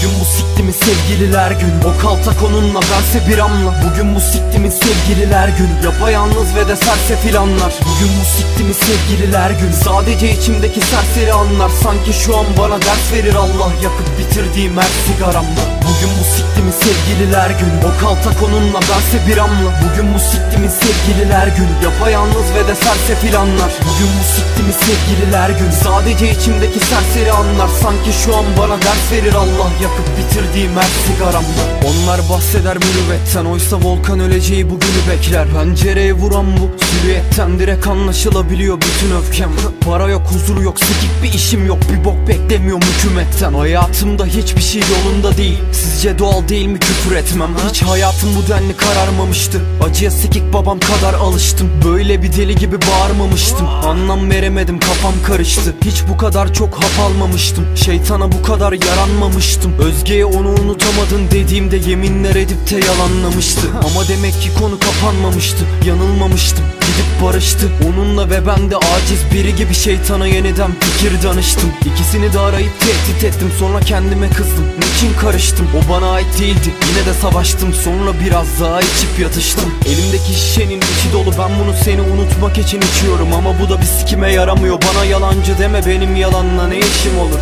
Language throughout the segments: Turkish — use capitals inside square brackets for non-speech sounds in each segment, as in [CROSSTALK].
Bugün bu siktimin sevgililer günü. O kaltak onunla bense bir amla Bugün bu siktimin sevgililer günü. Yapayalnız ve de sersefil anlar Bugün bu siktimin sevgililer günü. Sadece içimdeki serseri anlar. Sanki şu an bana ders verir Allah. Yakıp bitirdiğim her sigaramla. Bugün bu siktimin sevgililer günü. O kaltak onunla bense bir amla Bugün bu siktimin sevgililer günü. Yapayalnız ve de sersefil anlar Bugün bu siktimin sevgililer günü. Sadece içimdeki serseri anlar. Sanki şu an bana ders verir Allah. Yakıp bitirdiğim her sigaramla Onlar bahseder mürüvvetten. Oysa volkan öleceği bugünü bekler. Pencereye vuran bu silüetten Direkt anlaşılabiliyor bütün öfkem. Para yok huzur yok sikik bir işim yok. Bir bok beklemiyorum hükümetten. Hayatımda hiçbir şey yolunda değil. Sizce doğal değil mi? Küfür etmem. Hiç hayatım bu denli kararmamıştı. Acıya sikik babam kadar alıştım. Böyle bir deli gibi bağırmamıştım. Anlam veremedim kafam karıştı. Hiç bu kadar çok hap almamıştım. Şeytana bu kadar yaranmamıştım. Özge'ye onu unutamadın dediğimde yeminler edip de yalanlamıştı. [LAUGHS] Ama demek ki konu kapanmamıştı Yanılmamıştım. Gidip barıştı Onunla ve ben de aciz biri gibi şeytana yeniden fikir danıştım. İkisini de arayıp tehdit ettim Sonra kendime kızdım. Niçin karıştım? O bana ait değildi. Yine de savaştım sonra biraz daha içip yatıştım. Elimdeki şişenin içi dolu Ben bunu seni unutmak için içiyorum. Ama bu da bir sikime yaramıyor. Bana yalancı deme benim yalanla ne işim olur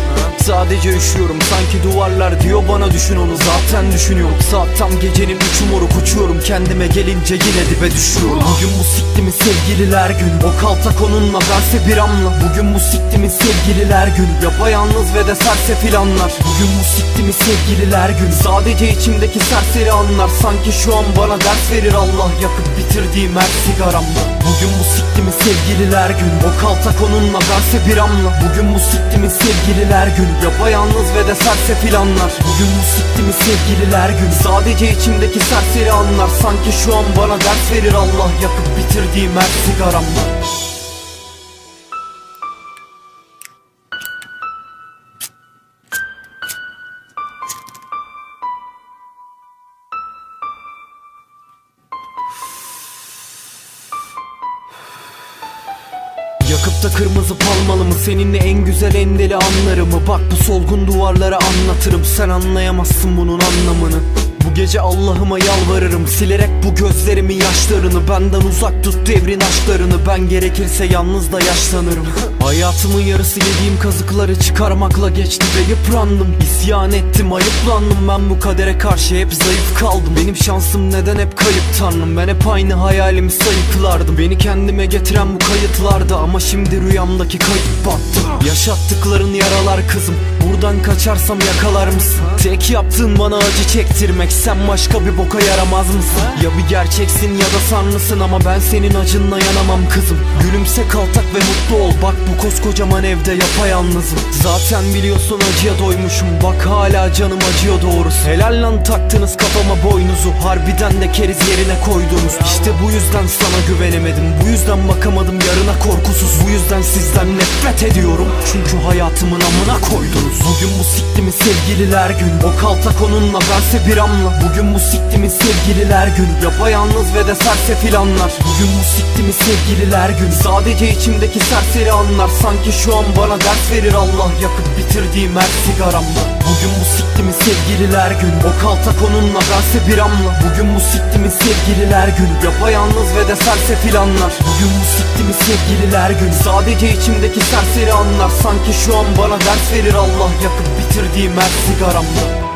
Sadece üşüyorum sanki duvarlar diyor bana düşün onu. Zaten düşünüyorum saat tam gecenin üçü moruk uçuyorum Kendime gelince yine dibe düşüyorum. Bugün bu siktimin sevgililer günü. O kaltak onunla bense bir amla Bugün bu siktimin sevgililer günü. Yapayalnız ve de sersefil anlar Bugün bu siktimin sevgililer günü. Sadece içimdeki serseri anlar. Sanki şu an bana ders verir Allah. Yakıp bitirdiğim her sigaramla Bugün bu siktimin sevgililer günü. O kaltak onunla bense bir amla Bugün bu siktimin sevgililer günü. Yapayalnız ve de sersefil anlar Bugün bu siktimin sevgililer günü. Sadece içimdeki serseri anlar. Sanki şu an bana ders verir Allah. Yakıp bitirdiğim her sigaramla Yakıp da kırmızı palmalı mı? Seninle en güzel en deli anlarımı. Bak bu solgun duvarlara anlatırım. Sen anlayamazsın bunun anlamını bu gece Allah'ıma yalvarırım. Silerek bu gözlerimin yaşlarını. Benden uzak tut devrin aşklarını. Ben gerekirse yalnız da yaşlanırım. [LAUGHS] Hayatımın yarısı yediğim kazıkları çıkarmakla geçti ve yıprandım. İsyan ettim ayıplandım. Ben bu kadere karşı hep zayıf kaldım. Benim şansım neden hep kayıp tanrım? Ben hep aynı hayalimi sayıklardım. Beni kendime getiren bu kayıtlardı. Ama şimdi rüyamdaki kayıp battı. Yaşattıkların yaralar kızım Buradan kaçarsam yakalar mısın? Tek yaptığın bana acı çektirmek. Sen başka bir boka yaramaz mısın? Ya bir gerçeksin ya da sanlısın Ama ben senin acınla yanamam kızım. Gülümse kaltak ve mutlu ol. Bak bu koskocaman evde yapayalnızım. Zaten biliyorsun acıya doymuşum. Bak hala canım acıyor doğrusu. Helal lan taktınız kafama boynuzu. Harbiden de keriz yerine koydunuz. İşte bu yüzden sana güvenemedim. Bu yüzden bakamadım yarına korkusuz Bu yüzden sizden nefret ediyorum. Çünkü hayatımın amına koydunuz. Bugün bu siktimin sevgililer günü. O kaltak onunla bense bir amla Bugün bu siktimin sevgililer günü. Yapayalnız ve de sersefil anlar. Bugün bu siktimin sevgililer günü? Sadece içimdeki serseri anlar. Sanki şu an bana ders verir Allah. Yakıp bitirdiğim her sigaramla. Bugün bu siktimin sevgililer günü? O kaltak onunla bense bir amla Bugün bu siktimin sevgililer günü? Yapayalnız ve de sersefil anlar. Bugün bu siktimin sevgililer günü? Sadece içimdeki serseri anlar. Sanki şu an bana ders verir Allah. Yakıp bitirdiğim her sigaramla